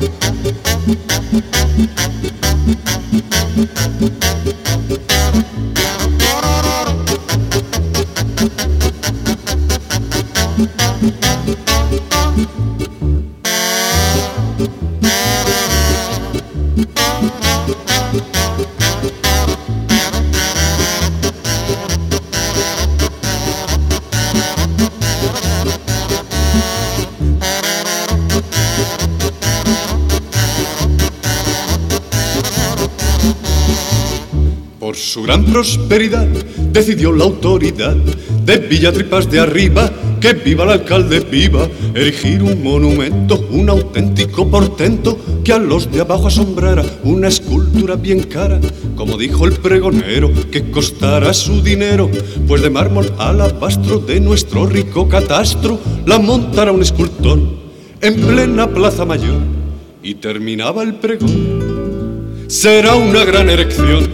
Thank su gran prosperidad decidió la autoridad de Villatripas de arriba que viva el alcalde viva, erigir un monumento, un auténtico portento que a los de abajo asombrara, una escultura bien cara, como dijo el pregonero, que costara su dinero, pues de mármol alabastro de nuestro rico catastro la montara un escultor en plena plaza mayor y terminaba el pregón. Será una gran erección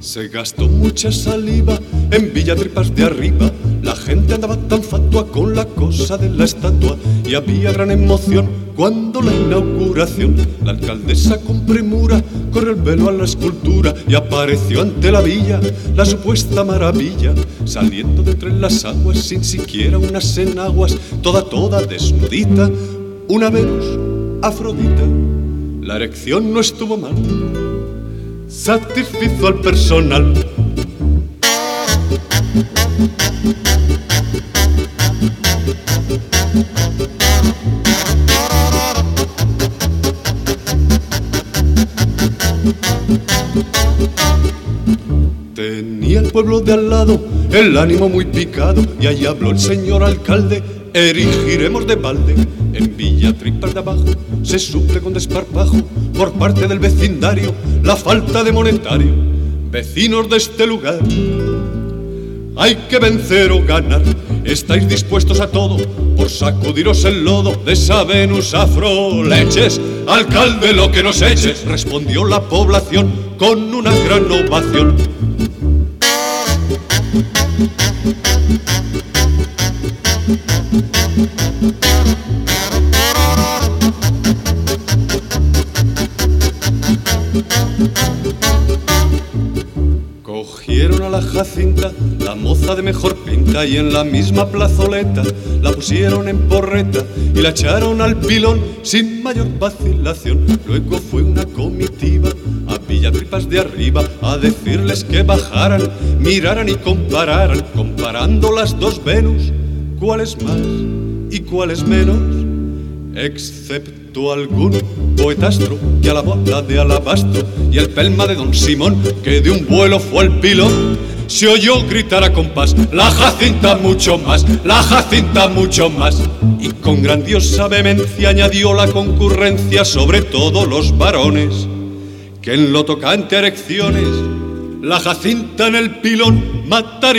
se gastó mucha saliva en Villatripas de arriba. La gente andaba tan fatua con la cosa de la estatua y había gran emoción cuando la inauguración, la alcaldesa con premura corrió el velo a la escultura y apareció ante la villa la supuesta maravilla, saliendo de entre las aguas sin siquiera unas enaguas, toda, toda desnudita, una Venus Afrodita. La erección no estuvo mal, satisfizo al personal Tenía el pueblo de al lado el ánimo muy picado y ahí habló el señor alcalde, erigiremos de balde en Villa Tripas de abajo. Se suple con desparpajo por parte del vecindario la falta de monetario. Vecinos de este lugar, hay que vencer o ganar. ¿Estáis dispuestos a todo por sacudiros el lodo de esa Venus afro leches? Alcalde, lo que nos eches, respondió la población con una gran ovación. La Jacinta, la moza de mejor pinta, y en la misma plazoleta la pusieron en porreta y la echaron al pilón sin mayor vacilación. Luego fue una comitiva a Villatripas de arriba a decirles que bajaran, miraran y compararan, comparando las dos Venus, cuál es más y cuál es menos, excepto algún poetastro que a la boda de alabastro y el pelma de don Simón que de un vuelo fue el pilón. Se oyó gritar a compás, la Jacinta mucho más, la Jacinta mucho más. Y con grandiosa vehemencia añadió la concurrencia, sobre todo los varones, que en lo tocante a erecciones, la Jacinta en el pilón, matar